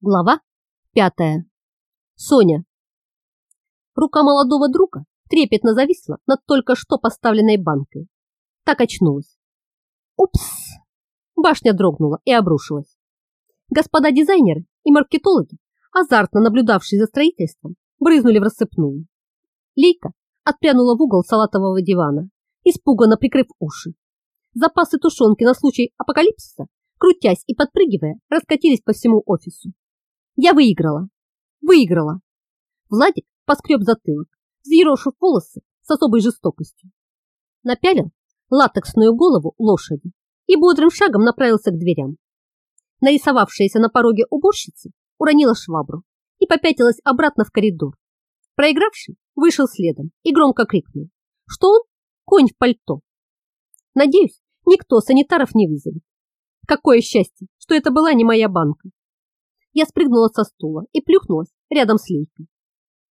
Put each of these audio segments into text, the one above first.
Глава пятая. Соня. Рука молодого друга трепетно зависла над только что поставленной банкой. Так очнулась. Упс! Башня дрогнула и обрушилась. Господа дизайнеры и маркетологи, азартно наблюдавшие за строительством, брызнули в рассыпную. Лейка отпрянула в угол салатового дивана, испуганно прикрыв уши. Запасы тушенки на случай апокалипсиса, крутясь и подпрыгивая, раскатились по всему офису. Я выиграла. Выиграла. Владик поскреб затылок, взъерошив волосы с особой жестокостью. Напялил латексную голову лошади и бодрым шагом направился к дверям. Нарисовавшаяся на пороге уборщица уронила швабру и попятилась обратно в коридор. Проигравший вышел следом и громко крикнул, что он конь в пальто. Надеюсь, никто санитаров не вызовет. Какое счастье, что это была не моя банка. Я спрыгнула со стула и плюхнулась рядом с Лейкой.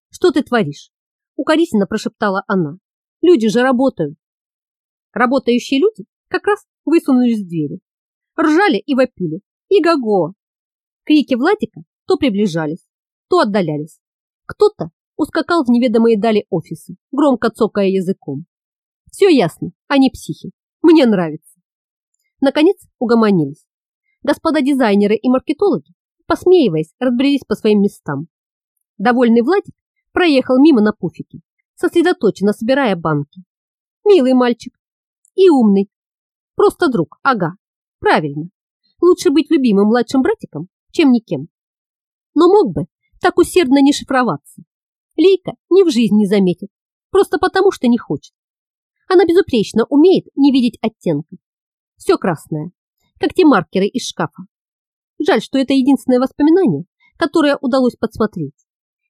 «Что ты творишь?» Укоризненно прошептала она. «Люди же работают!» Работающие люди как раз высунулись в двери. Ржали и вопили. И го-го! Крики Владика то приближались, то отдалялись. Кто-то ускакал в неведомые дали офисы, громко цокая языком. Все ясно, они психи. Мне нравится. Наконец угомонились. Господа дизайнеры и маркетологи посмеиваясь, разбрелись по своим местам. Довольный Владик проехал мимо на пуфике, сосредоточенно собирая банки. Милый мальчик и умный. Просто друг, ага, правильно. Лучше быть любимым младшим братиком, чем никем. Но мог бы так усердно не шифроваться. Лейка ни в жизни не заметит, просто потому что не хочет. Она безупречно умеет не видеть оттенков. Все красное, как те маркеры из шкафа. Жаль, что это единственное воспоминание, которое удалось подсмотреть.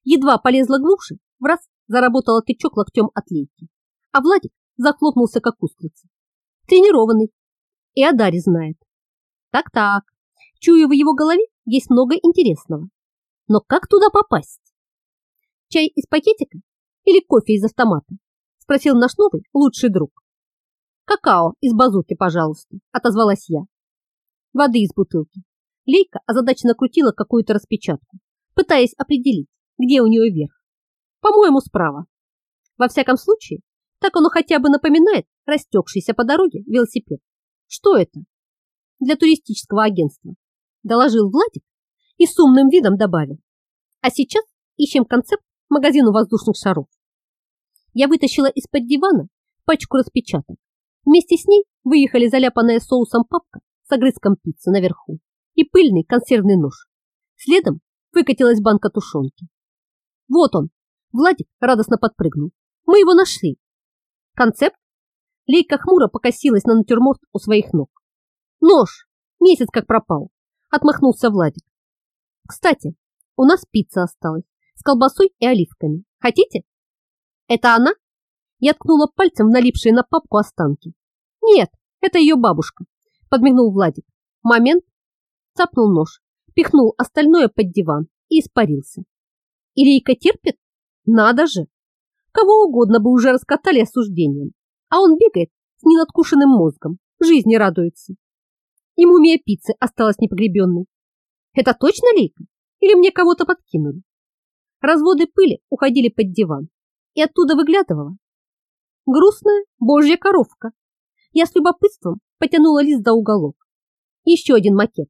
Едва полезла глубже, в раз заработала тычок локтем от лейки, а Владик захлопнулся, как устрица. Тренированный. И о Даре знает. Так-так, чую в его голове есть много интересного. Но как туда попасть? Чай из пакетика или кофе из автомата? Спросил наш новый лучший друг. Какао из базуки, пожалуйста, отозвалась я. Воды из бутылки, Лейка озадаченно крутила какую-то распечатку, пытаясь определить, где у нее верх. По-моему, справа. Во всяком случае, так оно хотя бы напоминает растекшийся по дороге велосипед. Что это? Для туристического агентства. Доложил Владик и с умным видом добавил. А сейчас ищем концепт магазину воздушных шаров. Я вытащила из-под дивана пачку распечаток. Вместе с ней выехали заляпанная соусом папка с огрызком пиццы наверху и пыльный консервный нож. Следом выкатилась банка тушенки. Вот он. Владик радостно подпрыгнул. Мы его нашли. Концепт? Лейка хмуро покосилась на натюрморт у своих ног. Нож! Месяц как пропал. Отмахнулся Владик. Кстати, у нас пицца осталась с колбасой и оливками. Хотите? Это она? Я ткнула пальцем в налипшие на папку останки. Нет, это ее бабушка, подмигнул Владик. Момент, цапнул нож, пихнул остальное под диван и испарился. Илейка терпит? Надо же! Кого угодно бы уже раскатали осуждением, а он бегает с ненадкушенным мозгом, жизни радуется. И мумия пиццы осталась непогребенной. Это точно Лейка? Или мне кого-то подкинули? Разводы пыли уходили под диван, и оттуда выглядывала. Грустная божья коровка. Я с любопытством потянула лист до уголок. Еще один макет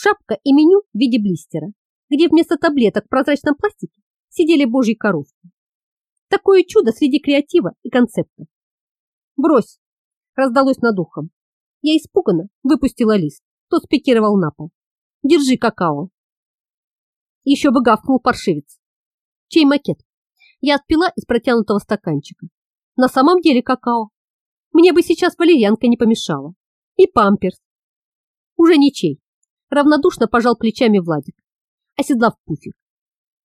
шапка и меню в виде блистера, где вместо таблеток в прозрачном пластике сидели божьи коровки. Такое чудо среди креатива и концепта. «Брось!» – раздалось над ухом. Я испуганно выпустила лист, тот спикировал на пол. «Держи какао!» Еще бы гавкнул паршивец. Чей макет? Я отпила из протянутого стаканчика. На самом деле какао. Мне бы сейчас валерьянка не помешала. И памперс. Уже ничей равнодушно пожал плечами Владик, оседлав пуфик.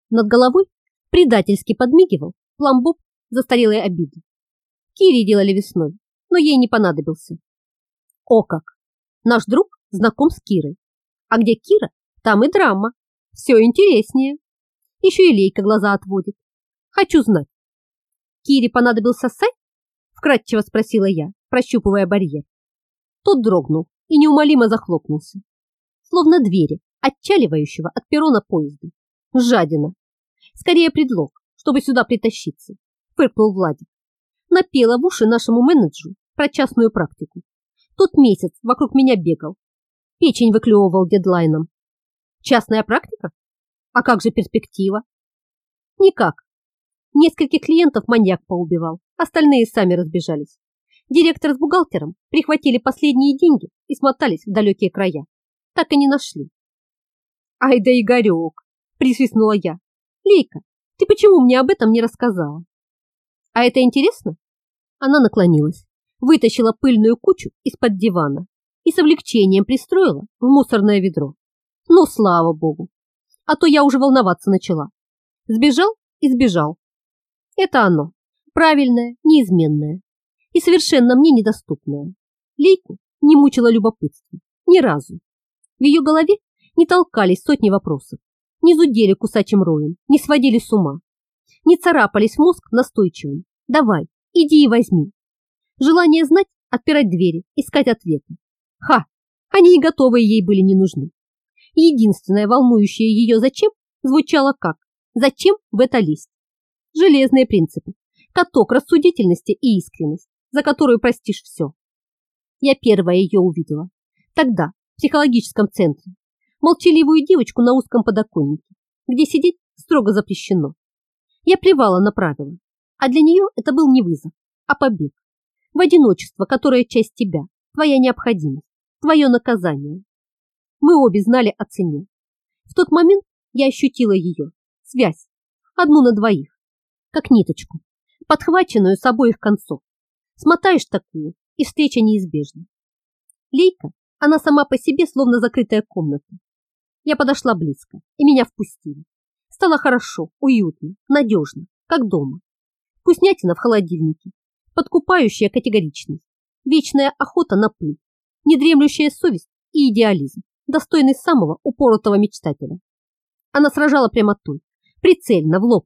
Над головой предательски подмигивал пломбоб застарелой обиды. Кири делали весной, но ей не понадобился. О как! Наш друг знаком с Кирой. А где Кира, там и драма. Все интереснее. Еще и Лейка глаза отводит. Хочу знать. Кире понадобился сайт? Вкратчиво спросила я, прощупывая барьер. Тот дрогнул и неумолимо захлопнулся словно двери, отчаливающего от перона поезда. Жадина. Скорее предлог, чтобы сюда притащиться, фыркнул Владик. Напела в уши нашему менеджеру про частную практику. Тот месяц вокруг меня бегал. Печень выклевывал дедлайном. Частная практика? А как же перспектива? Никак. Нескольких клиентов маньяк поубивал, остальные сами разбежались. Директор с бухгалтером прихватили последние деньги и смотались в далекие края. Так и не нашли. Ай да Игорек, присвистнула я. Лейка, ты почему мне об этом не рассказала? А это интересно? Она наклонилась, вытащила пыльную кучу из-под дивана и с облегчением пристроила в мусорное ведро. Ну, слава богу. А то я уже волноваться начала. Сбежал и сбежал. Это оно. Правильное, неизменное. И совершенно мне недоступное. Лейку не мучило любопытство. Ни разу. В ее голове не толкались сотни вопросов. Не зудели кусачим роем, не сводили с ума. Не царапались мозг настойчивым. Давай, иди и возьми. Желание знать, отпирать двери, искать ответы. Ха! Они и готовые ей были не нужны. Единственное волнующее ее «зачем» звучало как «зачем в это лезть?» Железные принципы, каток рассудительности и искренность, за которую простишь все. Я первая ее увидела. Тогда, психологическом центре. Молчаливую девочку на узком подоконнике, где сидеть строго запрещено. Я плевала на правила, а для нее это был не вызов, а побег. В одиночество, которое часть тебя, твоя необходимость, твое наказание. Мы обе знали о цене. В тот момент я ощутила ее, связь, одну на двоих, как ниточку, подхваченную с обоих концов. Смотаешь такую, и встреча неизбежна. Лейка, она сама по себе, словно закрытая комната. Я подошла близко, и меня впустили. Стало хорошо, уютно, надежно, как дома. Вкуснятина в холодильнике, подкупающая категоричность, вечная охота на пыль, недремлющая совесть и идеализм, достойный самого упоротого мечтателя. Она сражала прямотой, прицельно, в лоб,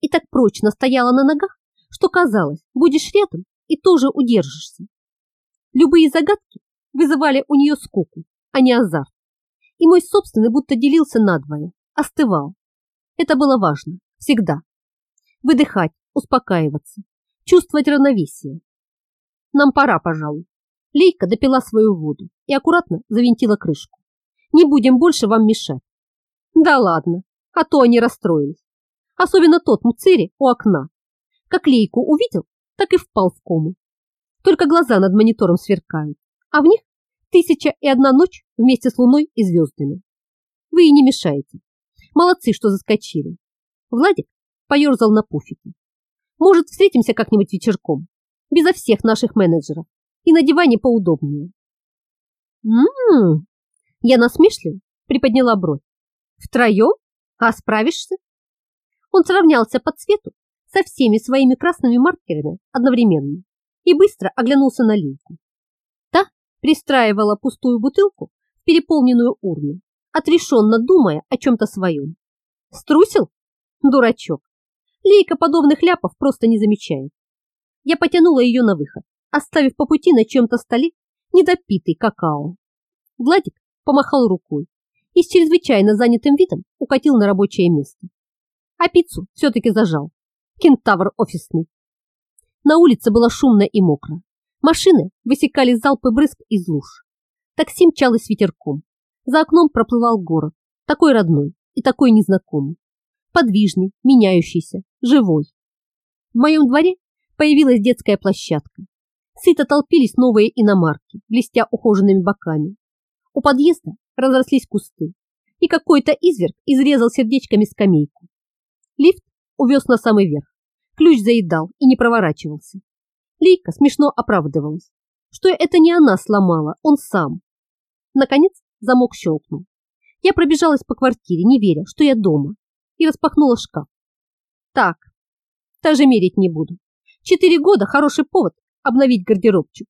и так прочно стояла на ногах, что казалось, будешь рядом и тоже удержишься. Любые загадки вызывали у нее скуку, а не азарт. И мой собственный будто делился надвое, остывал. Это было важно, всегда. Выдыхать, успокаиваться, чувствовать равновесие. Нам пора, пожалуй. Лейка допила свою воду и аккуратно завинтила крышку. Не будем больше вам мешать. Да ладно, а то они расстроились. Особенно тот Муцери у окна. Как Лейку увидел, так и впал в кому. Только глаза над монитором сверкают, а в них тысяча и одна ночь вместе с луной и звездами. Вы и не мешаете. Молодцы, что заскочили. Владик поерзал на пуфике. Может, встретимся как-нибудь вечерком, безо всех наших менеджеров, и на диване поудобнее. Ммм, я насмешливо приподняла бровь. Втроем? А справишься? Он сравнялся по цвету со всеми своими красными маркерами одновременно и быстро оглянулся на Линку. Пристраивала пустую бутылку в переполненную урну, отрешенно думая о чем-то своем. Струсил? Дурачок. Лейка подобных ляпов просто не замечает. Я потянула ее на выход, оставив по пути на чем-то столе недопитый какао. Владик помахал рукой и с чрезвычайно занятым видом укатил на рабочее место а пиццу все-таки зажал. Кентавр офисный. На улице было шумно и мокро. Машины высекали залпы брызг из луж. Такси мчалось ветерком. За окном проплывал город, такой родной и такой незнакомый. Подвижный, меняющийся, живой. В моем дворе появилась детская площадка. Сыто толпились новые иномарки, блестя ухоженными боками. У подъезда разрослись кусты, и какой-то изверг изрезал сердечками скамейку. Лифт увез на самый верх. Ключ заедал и не проворачивался. Лейка смешно оправдывалась, что это не она сломала, он сам. Наконец замок щелкнул. Я пробежалась по квартире, не веря, что я дома, и распахнула шкаф. Так, даже мерить не буду. Четыре года – хороший повод обновить гардеробчик.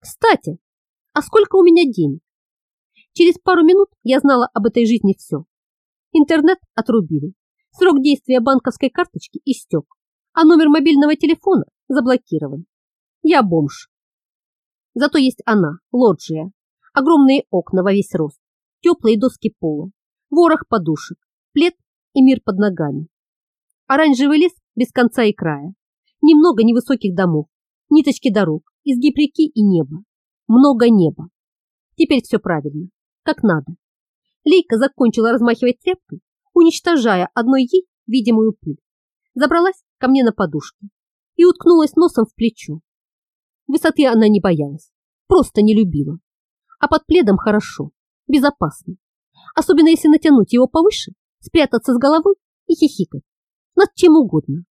Кстати, а сколько у меня денег? Через пару минут я знала об этой жизни все. Интернет отрубили, Срок действия банковской карточки истек, а номер мобильного телефона заблокирован. Я бомж. Зато есть она, лоджия. Огромные окна во весь рост, теплые доски пола, ворох подушек, плед и мир под ногами. Оранжевый лес без конца и края, немного невысоких домов, ниточки дорог, изгиб реки и неба. Много неба. Теперь все правильно, как надо. Лейка закончила размахивать тряпкой, уничтожая одной ей видимую пыль. Забралась ко мне на подушке и уткнулась носом в плечо. Высоты она не боялась, просто не любила. А под пледом хорошо, безопасно. Особенно если натянуть его повыше, спрятаться с головой и хихикать. Над чем угодно.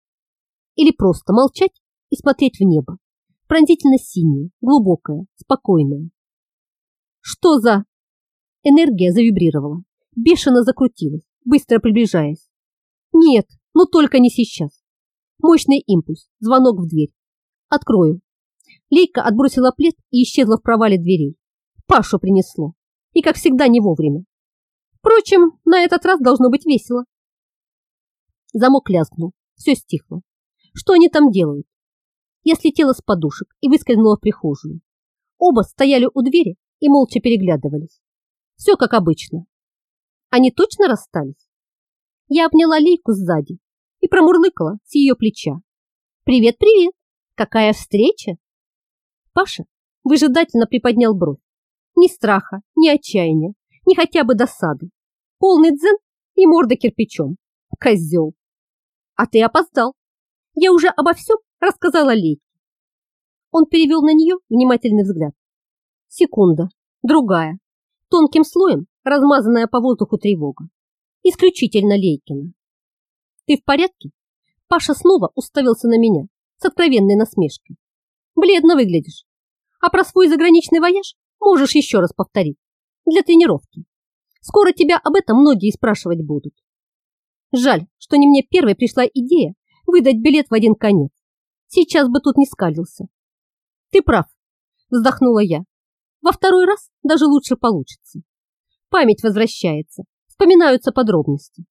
Или просто молчать и смотреть в небо. Пронзительно синее, глубокое, спокойное. Что за... Энергия завибрировала, бешено закрутилась, быстро приближаясь. Нет, ну только не сейчас. Мощный импульс, звонок в дверь. Открою. Лейка отбросила плед и исчезла в провале дверей. Пашу принесло. И, как всегда, не вовремя. Впрочем, на этот раз должно быть весело. Замок лязгнул. Все стихло. Что они там делают? Я слетела с подушек и выскользнула в прихожую. Оба стояли у двери и молча переглядывались. Все как обычно. Они точно расстались? Я обняла Лейку сзади и промурлыкала с ее плеча. «Привет, привет! Какая встреча!» Паша выжидательно приподнял бровь. Ни страха, ни отчаяния, ни хотя бы досады. Полный дзен и морда кирпичом. Козел. А ты опоздал. Я уже обо всем рассказала Лейке. Он перевел на нее внимательный взгляд. Секунда, другая, тонким слоем размазанная по воздуху тревога. Исключительно Лейкина. Ты в порядке? Паша снова уставился на меня с откровенной насмешкой. Бледно выглядишь. А про свой заграничный вояж можешь еще раз повторить. Для тренировки. Скоро тебя об этом многие спрашивать будут. Жаль, что не мне первой пришла идея выдать билет в один конец. Сейчас бы тут не скалился. Ты прав, вздохнула я. Во второй раз даже лучше получится. Память возвращается, вспоминаются подробности.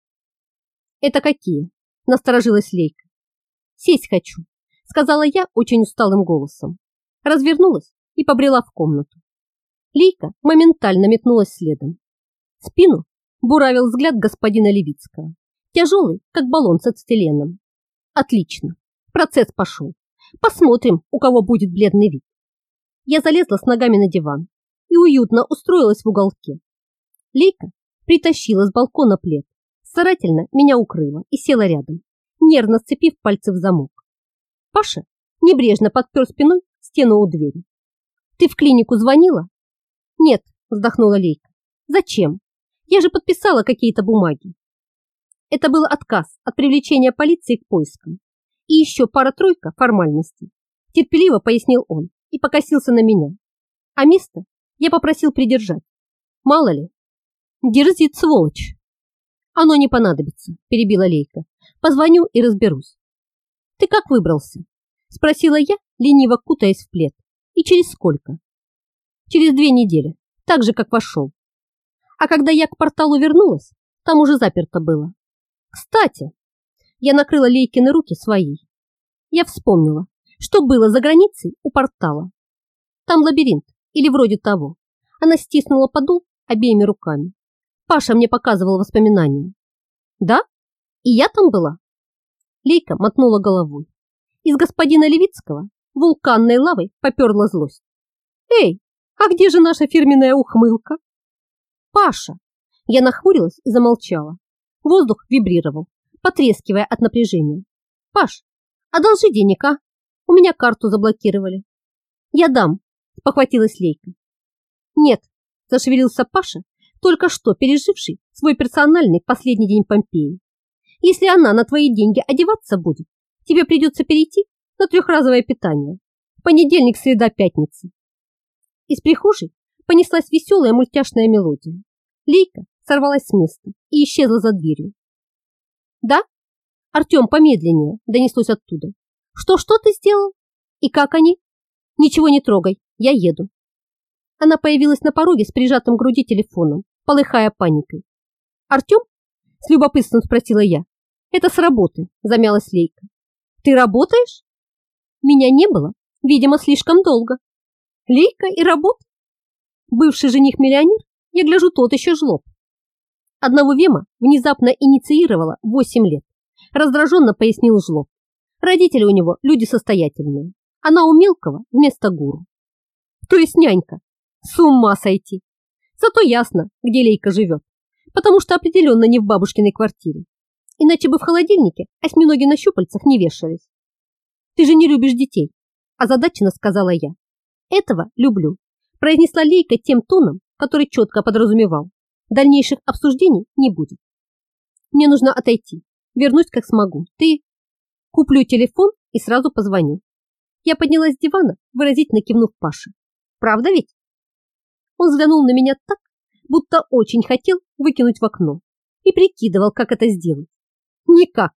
Это какие? Насторожилась Лейка. Сесть хочу, сказала я очень усталым голосом. Развернулась и побрела в комнату. Лейка моментально метнулась следом. Спину буравил взгляд господина Левицкого, тяжелый, как баллон с ацетиленом. Отлично, процесс пошел. Посмотрим, у кого будет бледный вид. Я залезла с ногами на диван и уютно устроилась в уголке. Лейка притащила с балкона плед, старательно меня укрыла и села рядом, нервно сцепив пальцы в замок. Паша небрежно подпер спиной стену у двери. «Ты в клинику звонила?» «Нет», вздохнула Лейка. «Зачем? Я же подписала какие-то бумаги». Это был отказ от привлечения полиции к поискам. И еще пара-тройка формальностей. Терпеливо пояснил он и покосился на меня. А место я попросил придержать. Мало ли. Дерзит сволочь. Оно не понадобится, перебила Лейка. Позвоню и разберусь. Ты как выбрался? Спросила я, лениво кутаясь в плед. И через сколько? Через две недели, так же, как вошел. А когда я к порталу вернулась, там уже заперто было. Кстати, я накрыла Лейкины руки своей. Я вспомнила, что было за границей у портала. Там лабиринт, или вроде того. Она стиснула подол обеими руками. Паша мне показывал воспоминания. Да? И я там была? Лейка мотнула головой. Из господина Левицкого вулканной лавой поперла злость. Эй, а где же наша фирменная ухмылка? Паша! Я нахмурилась и замолчала. Воздух вибрировал, потрескивая от напряжения. Паш, одолжи денег, а? У меня карту заблокировали. Я дам, похватилась Лейка. Нет, зашевелился Паша, только что переживший свой персональный последний день Помпеи. Если она на твои деньги одеваться будет, тебе придется перейти на трехразовое питание. Понедельник, среда, пятница. Из прихожей понеслась веселая мультяшная мелодия. Лейка сорвалась с места и исчезла за дверью. «Да? Артем, помедленнее!» – донеслось оттуда. «Что, что ты сделал? И как они?» «Ничего не трогай, я еду». Она появилась на пороге с прижатым к груди телефоном, полыхая паникой. «Артем?» – с любопытством спросила я. «Это с работы», – замялась Лейка. «Ты работаешь?» «Меня не было, видимо, слишком долго». «Лейка и работа?» Бывший жених-миллионер, я гляжу, тот еще жлоб. Одного Вема внезапно инициировала 8 лет. Раздраженно пояснил Жлоб. Родители у него люди состоятельные. Она у мелкого вместо гуру. То есть нянька. С ума сойти. Зато ясно, где Лейка живет. Потому что определенно не в бабушкиной квартире. Иначе бы в холодильнике осьминоги на щупальцах не вешались. Ты же не любишь детей, озадаченно сказала я. Этого люблю, произнесла Лейка тем тоном, который четко подразумевал. Дальнейших обсуждений не будет. Мне нужно отойти. Вернусь, как смогу. Ты... Куплю телефон и сразу позвоню. Я поднялась с дивана, выразительно кивнув Паше. Правда ведь? Он взглянул на меня так, будто очень хотел выкинуть в окно и прикидывал, как это сделать. Никак.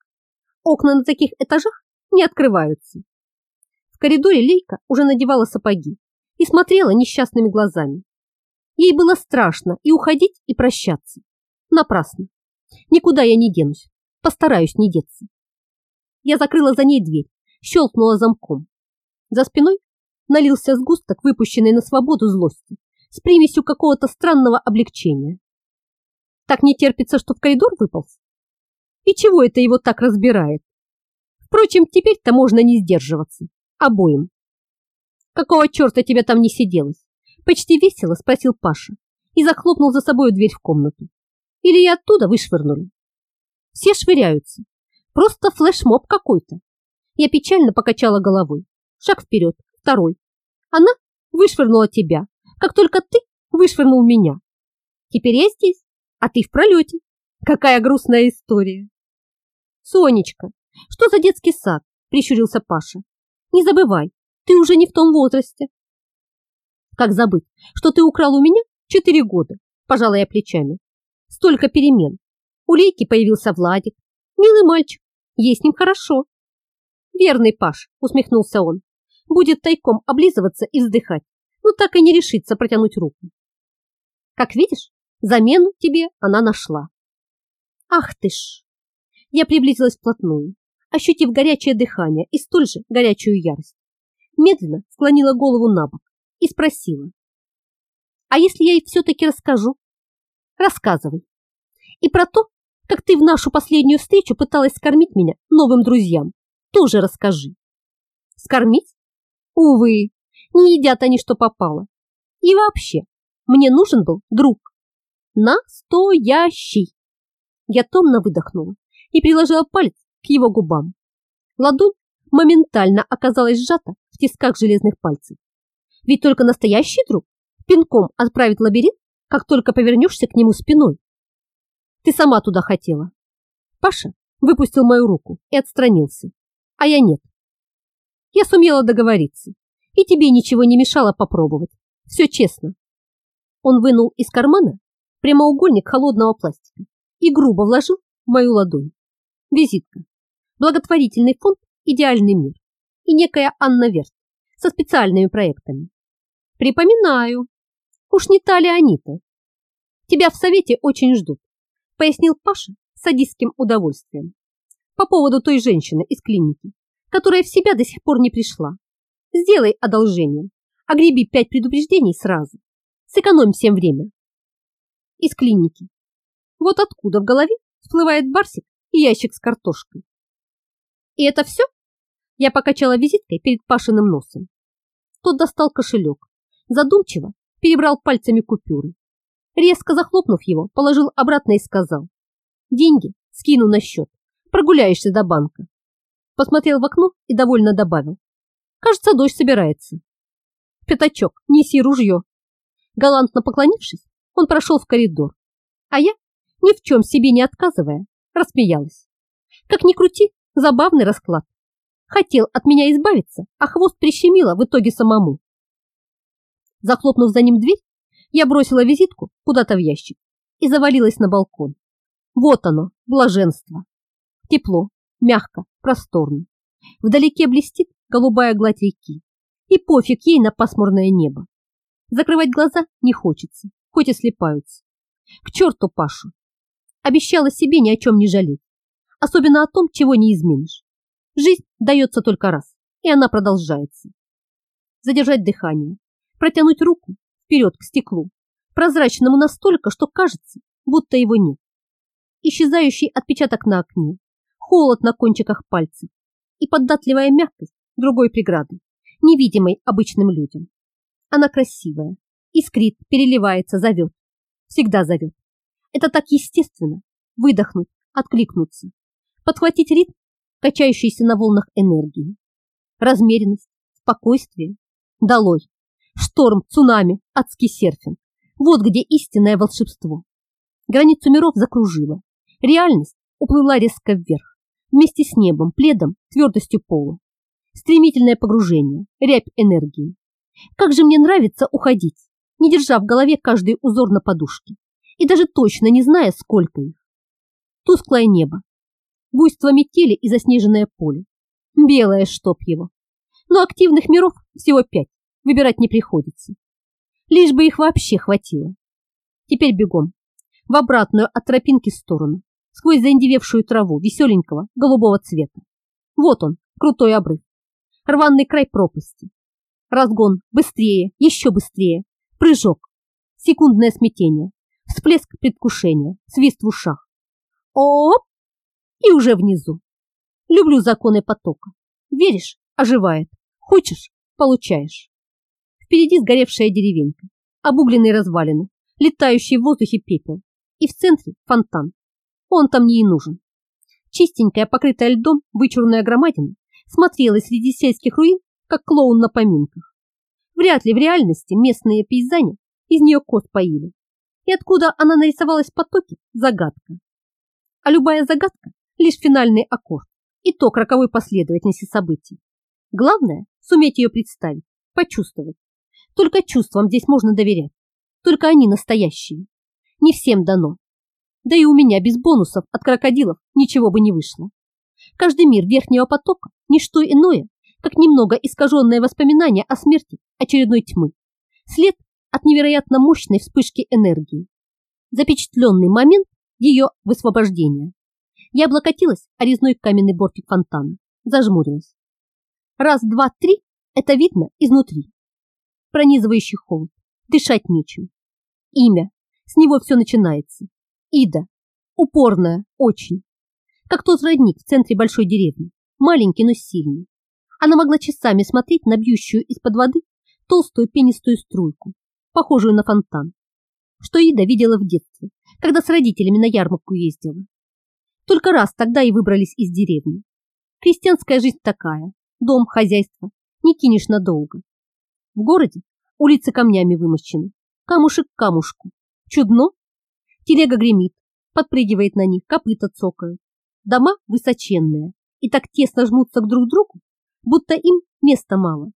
Окна на таких этажах не открываются. В коридоре Лейка уже надевала сапоги и смотрела несчастными глазами. Ей было страшно и уходить, и прощаться. Напрасно. Никуда я не денусь. Постараюсь не деться. Я закрыла за ней дверь, щелкнула замком. За спиной налился сгусток, выпущенный на свободу злости, с примесью какого-то странного облегчения. Так не терпится, что в коридор выполз? И чего это его так разбирает? Впрочем, теперь-то можно не сдерживаться. Обоим. Какого черта тебя там не сиделось? Почти весело спросил Паша и захлопнул за собой дверь в комнату. Или и оттуда вышвырнули? Все швыряются. Просто флешмоб какой-то. Я печально покачала головой. Шаг вперед, второй. Она вышвырнула тебя, как только ты вышвырнул меня. Теперь я здесь, а ты в пролете. Какая грустная история. Сонечка, что за детский сад? Прищурился Паша. Не забывай, ты уже не в том возрасте. Как забыть, что ты украл у меня четыре года, пожала я плечами. Столько перемен. У Лейки появился Владик. Милый мальчик, ей с ним хорошо. Верный Паш, усмехнулся он. Будет тайком облизываться и вздыхать, но так и не решится протянуть руку. Как видишь, замену тебе она нашла. Ах ты ж! Я приблизилась вплотную, ощутив горячее дыхание и столь же горячую ярость. Медленно склонила голову на бок и спросила. А если я ей все-таки расскажу? Рассказывай. И про то, как ты в нашу последнюю встречу пыталась скормить меня новым друзьям, тоже расскажи. Скормить? Увы, не едят они, что попало. И вообще, мне нужен был друг. Настоящий. Я томно выдохнула и приложила палец к его губам. Ладонь моментально оказалась сжата в тисках железных пальцев. Ведь только настоящий друг пинком отправит лабиринт, как только повернешься к нему спиной. Ты сама туда хотела. Паша выпустил мою руку и отстранился, а я нет. Я сумела договориться, и тебе ничего не мешало попробовать. Все честно. Он вынул из кармана прямоугольник холодного пластика и грубо вложил в мою ладонь. Визитка. Благотворительный фонд «Идеальный мир» и некая Анна Верт со специальными проектами. Припоминаю. Уж не та ли они-то? Тебя в совете очень ждут пояснил Паша с садистским удовольствием. По поводу той женщины из клиники, которая в себя до сих пор не пришла. Сделай одолжение, огреби пять предупреждений сразу. Сэкономь всем время. Из клиники. Вот откуда в голове всплывает барсик и ящик с картошкой. И это все? Я покачала визиткой перед Пашиным носом. Тот достал кошелек, задумчиво перебрал пальцами купюры Резко захлопнув его, положил обратно и сказал. Деньги скину на счет. Прогуляешься до банка. Посмотрел в окно и довольно добавил. Кажется, дождь собирается. Пятачок, неси ружье. Галантно поклонившись, он прошел в коридор. А я, ни в чем себе не отказывая, рассмеялась. Как ни крути, забавный расклад. Хотел от меня избавиться, а хвост прищемило в итоге самому. Захлопнув за ним дверь, я бросила визитку куда-то в ящик и завалилась на балкон. Вот оно, блаженство. Тепло, мягко, просторно. Вдалеке блестит голубая гладь реки. И пофиг ей на пасмурное небо. Закрывать глаза не хочется, хоть и слепаются. К черту Пашу. Обещала себе ни о чем не жалеть. Особенно о том, чего не изменишь. Жизнь дается только раз, и она продолжается. Задержать дыхание, протянуть руку вперед к стеклу, прозрачному настолько, что кажется, будто его нет. исчезающий отпечаток на окне, холод на кончиках пальцев и податливая мягкость другой преграды, невидимой обычным людям. Она красивая, искрит, переливается, зовет. Всегда зовет. Это так естественно. Выдохнуть, откликнуться. Подхватить ритм, качающийся на волнах энергии. Размеренность, спокойствие. Долой. Шторм, цунами, адский серфинг. Вот где истинное волшебство. Границу миров закружила. Реальность уплыла резко вверх. Вместе с небом, пледом, твердостью пола. Стремительное погружение, рябь энергии. Как же мне нравится уходить, не держа в голове каждый узор на подушке. И даже точно не зная, сколько их. Тусклое небо. Буйство метели и заснеженное поле. Белое, чтоб его. Но активных миров всего пять. Выбирать не приходится. Лишь бы их вообще хватило. Теперь бегом. В обратную от тропинки сторону. Сквозь заиндевевшую траву веселенького голубого цвета. Вот он, крутой обрыв. Рваный край пропасти. Разгон. Быстрее. Еще быстрее. Прыжок. Секундное смятение. Всплеск предвкушения. Свист в ушах. Оп! И уже внизу. Люблю законы потока. Веришь? Оживает. Хочешь? Получаешь. Впереди сгоревшая деревенька, обугленные развалины, летающий в воздухе пепел. И в центре фонтан. Он там не и нужен. Чистенькая, покрытая льдом, вычурная громадина смотрела среди сельских руин, как клоун на поминках. Вряд ли в реальности местные пейзане из нее кот поили. И откуда она нарисовалась в потоке – загадка. А любая загадка – лишь финальный аккорд, итог роковой последовательности событий. Главное – суметь ее представить, почувствовать, только чувствам здесь можно доверять. Только они настоящие. Не всем дано. Да и у меня без бонусов от крокодилов ничего бы не вышло. Каждый мир верхнего потока – ничто иное, как немного искаженное воспоминание о смерти очередной тьмы. След от невероятно мощной вспышки энергии. Запечатленный момент ее высвобождения. Я облокотилась о резной каменный бортик фонтана, зажмурилась. Раз, два, три – это видно изнутри пронизывающий холод. Дышать нечем. Имя. С него все начинается. Ида. Упорная, очень. Как тот родник в центре большой деревни. Маленький, но сильный. Она могла часами смотреть на бьющую из-под воды толстую пенистую струйку, похожую на фонтан, что Ида видела в детстве, когда с родителями на ярмарку ездила. Только раз тогда и выбрались из деревни. Крестьянская жизнь такая. Дом, хозяйство. Не кинешь надолго. В городе улицы камнями вымощены, камушек к камушку. Чудно? Телега гремит, подпрыгивает на них, копыта цокают. Дома высоченные и так тесно жмутся к друг другу, будто им места мало.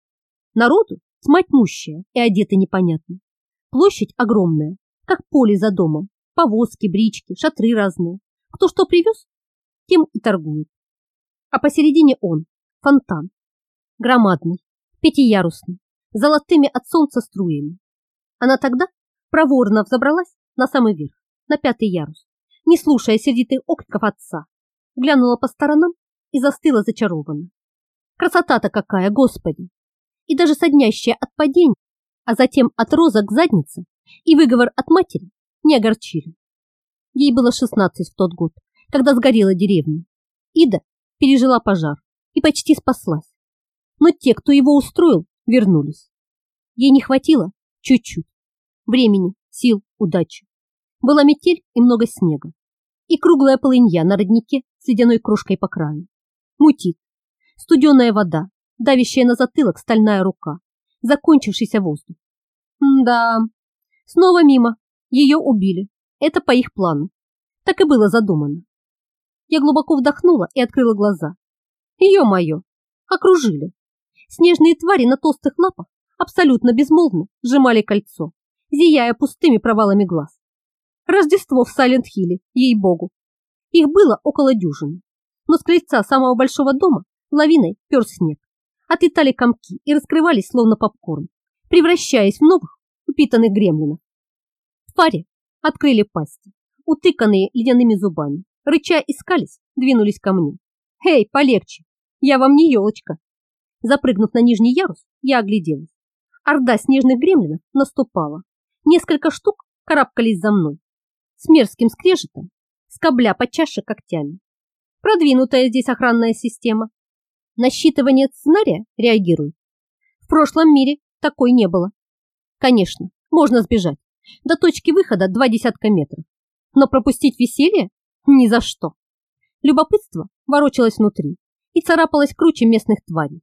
Народу тьма тьмущая и одеты непонятно. Площадь огромная, как поле за домом, повозки, брички, шатры разные. Кто что привез, тем и торгует. А посередине он, фонтан, громадный, пятиярусный, золотыми от солнца струями. Она тогда проворно взобралась на самый верх, на пятый ярус, не слушая сердитых окриков отца, глянула по сторонам и застыла зачарованно. Красота-то какая, Господи! И даже соднящая от падения, а затем от роза к заднице и выговор от матери не огорчили. Ей было 16 в тот год, когда сгорела деревня. Ида пережила пожар и почти спаслась. Но те, кто его устроил, вернулись. Ей не хватило чуть-чуть. Времени, сил, удачи. Была метель и много снега. И круглая полынья на роднике с ледяной крошкой по краю. Мутит. Студеная вода, давящая на затылок стальная рука. Закончившийся воздух. Да, снова мимо. Ее убили. Это по их плану. Так и было задумано. Я глубоко вдохнула и открыла глаза. Ё-моё, окружили. Снежные твари на толстых лапах абсолютно безмолвно сжимали кольцо, зияя пустыми провалами глаз. Рождество в Сайленд-Хилле, ей-богу. Их было около дюжины, но с крыльца самого большого дома лавиной пер снег. Отлетали комки и раскрывались словно попкорн, превращаясь в новых упитанных гремлинов. Твари открыли пасти, утыканные ледяными зубами, рыча искались, двинулись ко мне. «Эй, полегче! Я вам не елочка!» Запрыгнув на нижний ярус, я огляделась. Орда снежных гремлинов наступала. Несколько штук карабкались за мной. С мерзким скрежетом скобля по чаше когтями. Продвинутая здесь охранная система. На считывание сценария реагирует. В прошлом мире такой не было. Конечно, можно сбежать. До точки выхода два десятка метров. Но пропустить веселье? Ни за что. Любопытство ворочалось внутри и царапалось круче местных тварей.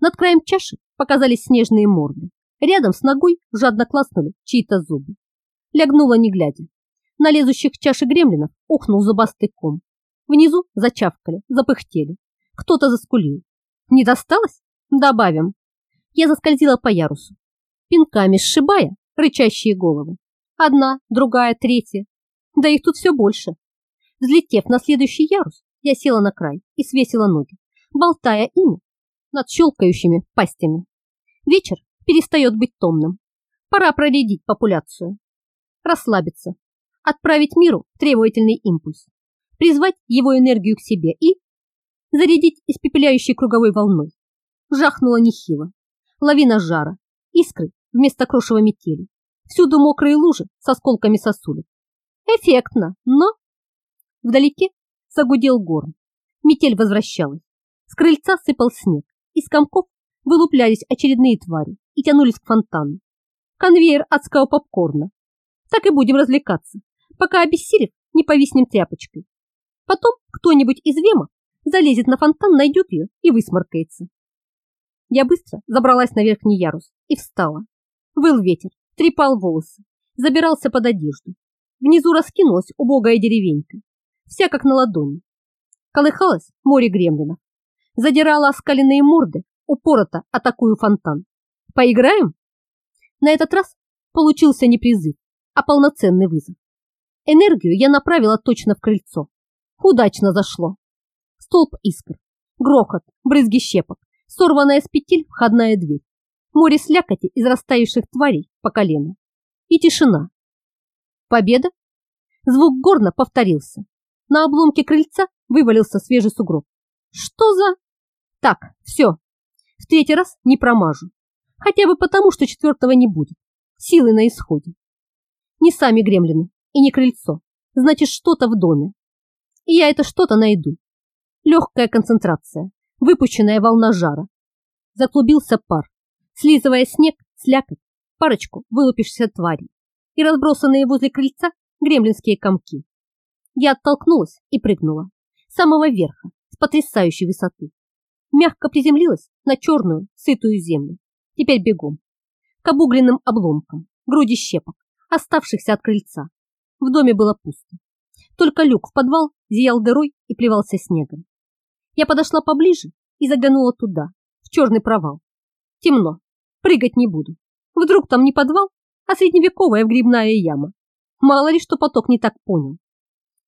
Над краем чаши показались снежные морды. Рядом с ногой жадно класнули чьи-то зубы. Лягнула не глядя. На лезущих чаши гремлинов ухнул зубастый ком. Внизу зачавкали, запыхтели. Кто-то заскулил. Не досталось? Добавим. Я заскользила по ярусу, пинками сшибая рычащие головы. Одна, другая, третья. Да их тут все больше. Взлетев на следующий ярус, я села на край и свесила ноги, болтая ими над щелкающими пастями. Вечер перестает быть томным. Пора проредить популяцию. Расслабиться. Отправить миру требовательный импульс. Призвать его энергию к себе и зарядить испепеляющей круговой волной. Жахнуло нехило. Лавина жара, искры вместо крошева метели. Всюду мокрые лужи с осколками сосулек. Эффектно, но... Вдалеке загудел горн. Метель возвращалась. С крыльца сыпал снег. Из комков вылуплялись очередные твари и тянулись к фонтану. Конвейер адского попкорна. Так и будем развлекаться, пока обессилев не повиснем тряпочкой. Потом кто-нибудь из Вема залезет на фонтан, найдет ее и высморкается. Я быстро забралась на верхний ярус и встала. Выл ветер, трепал волосы, забирался под одежду. Внизу раскинулась убогая деревенька, вся как на ладони. Колыхалось море гремлинов. Задирала оскаленные морды, упорото атакую фонтан. Поиграем? На этот раз получился не призыв, а полноценный вызов. Энергию я направила точно в крыльцо. Удачно зашло. Столб искр, грохот, брызги щепок, сорванная с петель входная дверь, море слякоти из растаявших тварей по колено и тишина. Победа? Звук горно повторился. На обломке крыльца вывалился свежий сугроб. Что за... Так, все. В третий раз не промажу. Хотя бы потому, что четвертого не будет. Силы на исходе. Не сами гремлины и не крыльцо. Значит, что-то в доме. И я это что-то найду. Легкая концентрация выпущенная волна жара. Заклубился пар, слизывая снег, слякоть, парочку вылупившихся тварей и разбросанные возле крыльца гремлинские комки. Я оттолкнулась и прыгнула. С самого верха, с потрясающей высоты. Мягко приземлилась на черную, сытую землю. Теперь бегом. К обугленным обломкам, груди щепок, оставшихся от крыльца. В доме было пусто. Только люк в подвал зиял дырой и плевался снегом. Я подошла поближе и заглянула туда, в черный провал. Темно, прыгать не буду. Вдруг там не подвал, а средневековая грибная яма. Мало ли что поток не так понял.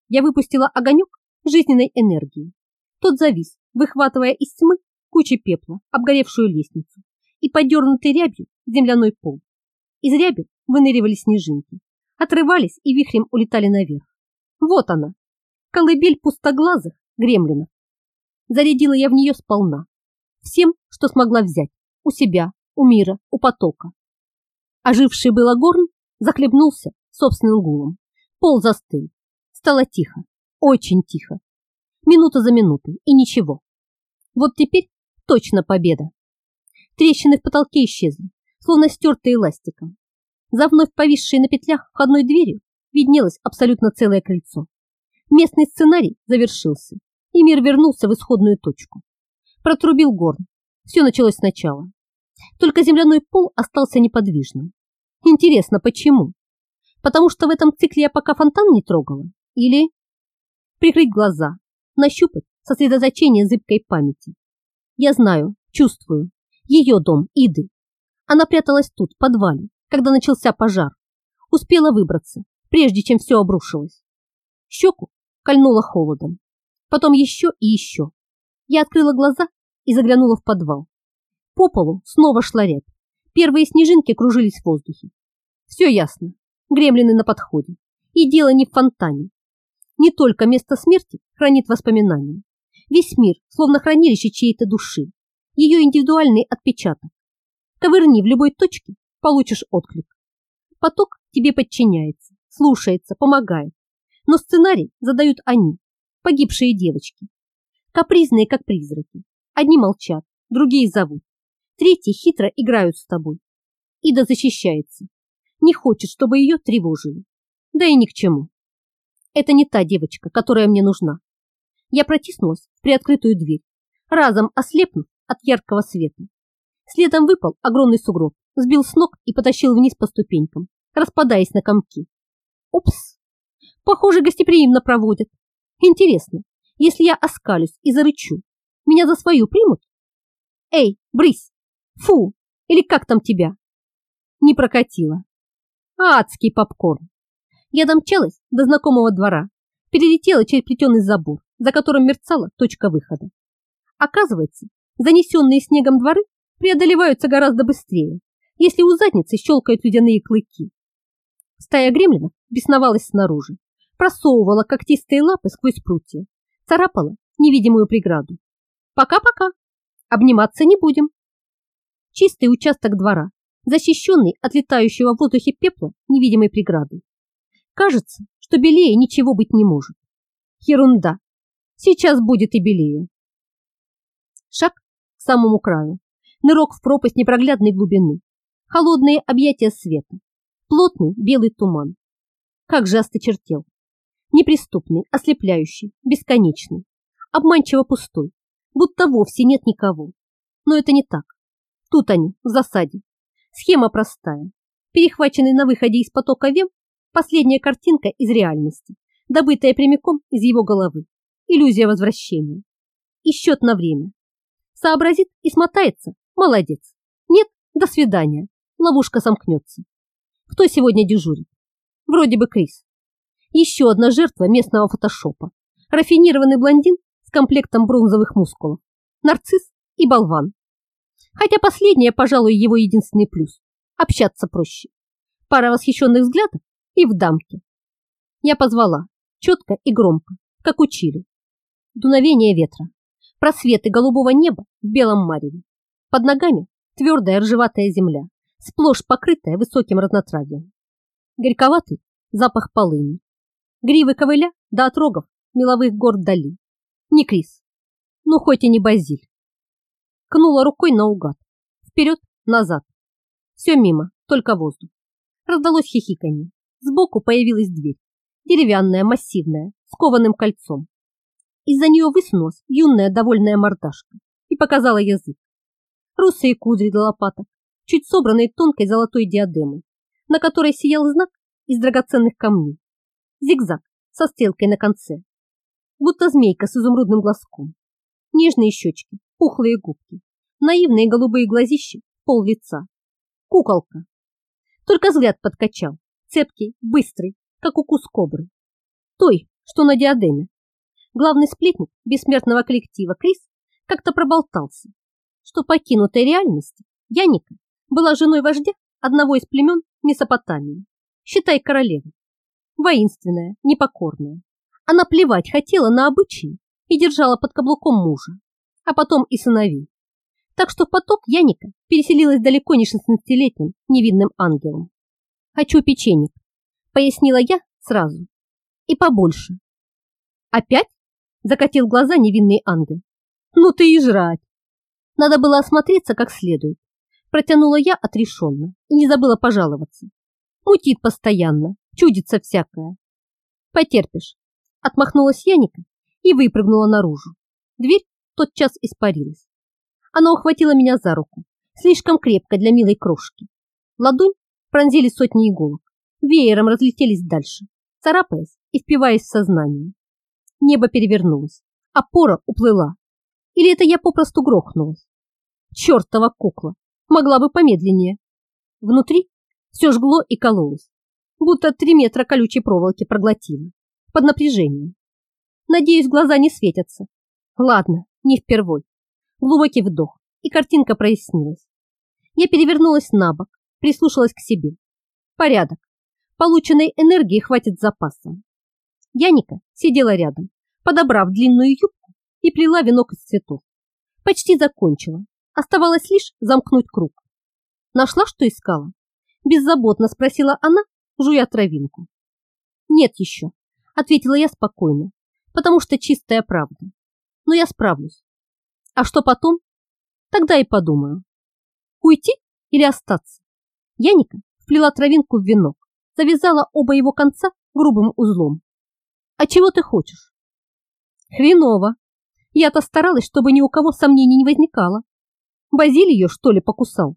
Я выпустила огонек жизненной энергии. Тот завис, выхватывая из тьмы кучи пепла, обгоревшую лестницу и подернутый рябью земляной пол. Из ряби выныривали снежинки, отрывались и вихрем улетали наверх. Вот она, колыбель пустоглазых гремлинов. Зарядила я в нее сполна. Всем, что смогла взять. У себя, у мира, у потока. Оживший было горн захлебнулся собственным гулом. Пол застыл. Стало тихо. Очень тихо. Минута за минутой. И ничего. Вот теперь точно победа. Трещины в потолке исчезли, словно стертые эластиком. За вновь повисшей на петлях входной дверью виднелось абсолютно целое крыльцо. Местный сценарий завершился и мир вернулся в исходную точку. Протрубил горн. Все началось сначала. Только земляной пол остался неподвижным. Интересно, почему? Потому что в этом цикле я пока фонтан не трогала? Или прикрыть глаза, нащупать сосредоточение зыбкой памяти? Я знаю, чувствую. Ее дом, Иды. Она пряталась тут, в подвале, когда начался пожар. Успела выбраться, прежде чем все обрушилось. Щеку кольнуло холодом потом еще и еще. Я открыла глаза и заглянула в подвал. По полу снова шла рябь. Первые снежинки кружились в воздухе. Все ясно. Гремлины на подходе. И дело не в фонтане. Не только место смерти хранит воспоминания. Весь мир, словно хранилище чьей-то души. Ее индивидуальный отпечаток. Ковырни в любой точке, получишь отклик. Поток тебе подчиняется, слушается, помогает. Но сценарий задают они, погибшие девочки. Капризные, как призраки. Одни молчат, другие зовут. Третьи хитро играют с тобой. Ида защищается. Не хочет, чтобы ее тревожили. Да и ни к чему. Это не та девочка, которая мне нужна. Я протиснулась в приоткрытую дверь, разом ослепнув от яркого света. Следом выпал огромный сугроб, сбил с ног и потащил вниз по ступенькам, распадаясь на комки. Упс! Похоже, гостеприимно проводят. Интересно, если я оскалюсь и зарычу, меня за свою примут? Эй, брысь! Фу! Или как там тебя? Не прокатило. Адский попкорн. Я домчалась до знакомого двора, перелетела через плетеный забор, за которым мерцала точка выхода. Оказывается, занесенные снегом дворы преодолеваются гораздо быстрее, если у задницы щелкают ледяные клыки. Стая гремлинов бесновалась снаружи, просовывала когтистые лапы сквозь прутья, царапала невидимую преграду. Пока-пока, обниматься не будем. Чистый участок двора, защищенный от летающего в воздухе пепла невидимой преградой. Кажется, что белее ничего быть не может. Ерунда. Сейчас будет и белее. Шаг к самому краю. Нырок в пропасть непроглядной глубины. Холодные объятия света. Плотный белый туман. Как же осточертел. Неприступный, ослепляющий, бесконечный. Обманчиво пустой. Будто вовсе нет никого. Но это не так. Тут они, в засаде. Схема простая. Перехваченный на выходе из потока Вем последняя картинка из реальности, добытая прямиком из его головы. Иллюзия возвращения. И счет на время. Сообразит и смотается. Молодец. Нет, до свидания. Ловушка сомкнется. Кто сегодня дежурит? Вроде бы Крис. Еще одна жертва местного фотошопа. Рафинированный блондин с комплектом бронзовых мускулов. Нарцисс и болван. Хотя последнее, пожалуй, его единственный плюс. Общаться проще. Пара восхищенных взглядов и в дамке. Я позвала, четко и громко, как учили. Дуновение ветра, просветы голубого неба в белом мареве. Под ногами твердая ржеватая земля, сплошь покрытая высоким разнотравием. Горьковатый запах полыни. Гривы ковыля до отрогов меловых гор вдали. Не Крис, ну хоть и не Базиль. Кнула рукой наугад. Вперед, назад. Все мимо, только воздух. Раздалось хихиканье. Сбоку появилась дверь. Деревянная, массивная, с кованым кольцом. Из-за нее высунулась юная довольная мордашка и показала язык. Русые кудри до лопаток, чуть собранные тонкой золотой диадемой, на которой сиял знак из драгоценных камней. Зигзаг со стрелкой на конце. Будто змейка с изумрудным глазком. Нежные щечки, пухлые губки, наивные голубые глазищи, пол лица. Куколка. Только взгляд подкачал, цепкий, быстрый, как укус кобры. Той, что на диадеме. Главный сплетник бессмертного коллектива Крис как-то проболтался, что покинутой реальности Яника была женой вождя одного из племен Месопотамии, считай королевой. Воинственная, непокорная. Она плевать хотела на обычаи и держала под каблуком мужа а потом и сыновей. Так что в поток Яника переселилась далеко не шестнадцатилетним невинным ангелом. «Хочу печенек», — пояснила я сразу. «И побольше». «Опять?» — закатил глаза невинный ангел. «Ну ты и жрать!» Надо было осмотреться как следует. Протянула я отрешенно и не забыла пожаловаться. Мутит постоянно, чудится всякое. «Потерпишь», — отмахнулась Яника и выпрыгнула наружу. Дверь тотчас испарилась. Она ухватила меня за руку, слишком крепко для милой крошки. Ладонь пронзили сотни иголок, веером разлетелись дальше, царапаясь и впиваясь в сознание. Небо перевернулось, опора уплыла. Или это я попросту грохнулась? Чертова кукла, могла бы помедленнее. Внутри все жгло и кололось, будто три метра колючей проволоки проглотила, под напряжением. Надеюсь, глаза не светятся. Ладно, не впервой. Глубокий вдох, и картинка прояснилась. Я перевернулась на бок, прислушалась к себе. Порядок. Полученной энергии хватит запасом. Яника сидела рядом, подобрав длинную юбку и плела венок из цветов. Почти закончила. Оставалось лишь замкнуть круг. Нашла, что искала? Беззаботно спросила она, жуя травинку. Нет еще. Ответила я спокойно, потому что чистая правда. Но я справлюсь. А что потом? Тогда и подумаю. Уйти или остаться? Яника вплела травинку в венок, завязала оба его конца грубым узлом. А чего ты хочешь? Хреново. Я-то старалась, чтобы ни у кого сомнений не возникало. Базиль ее, что ли, покусал?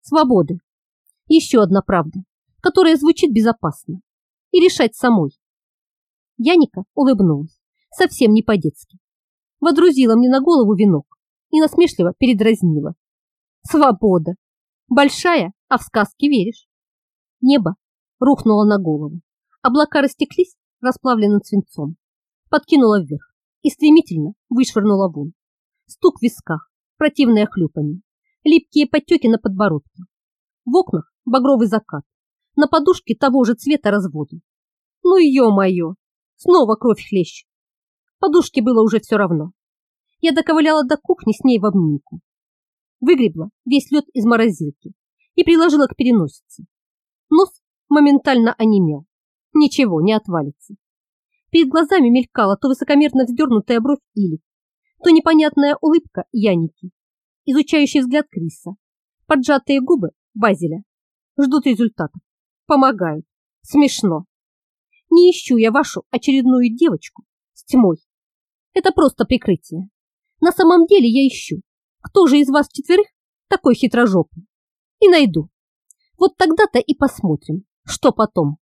Свободы. Еще одна правда, которая звучит безопасно. И решать самой. Яника улыбнулась, совсем не по-детски. Водрузила мне на голову венок и насмешливо передразнила. Свобода. Большая, а в сказки веришь. Небо рухнуло на голову. Облака растеклись расплавленным свинцом. Подкинула вверх и стремительно вышвырнула вон. Стук в висках, противное хлюпанье, липкие подтеки на подбородке. В окнах багровый закат, на подушке того же цвета разводы. Ну, ё-моё, снова кровь хлещет. Подушке было уже все равно. Я доковыляла до кухни с ней в обнимку. Выгребла весь лед из морозилки и приложила к переносице. Нос моментально онемел. Ничего, не отвалится. Перед глазами мелькала то высокомерно вздернутая бровь Или, то непонятная улыбка Яники, изучающий взгляд Криса, поджатые губы Базеля. Ждут результатов. Помогают. Смешно. Не ищу я вашу очередную девочку с тьмой. Это просто прикрытие. На самом деле я ищу, кто же из вас четверых такой хитрожопый. И найду. Вот тогда-то и посмотрим, что потом.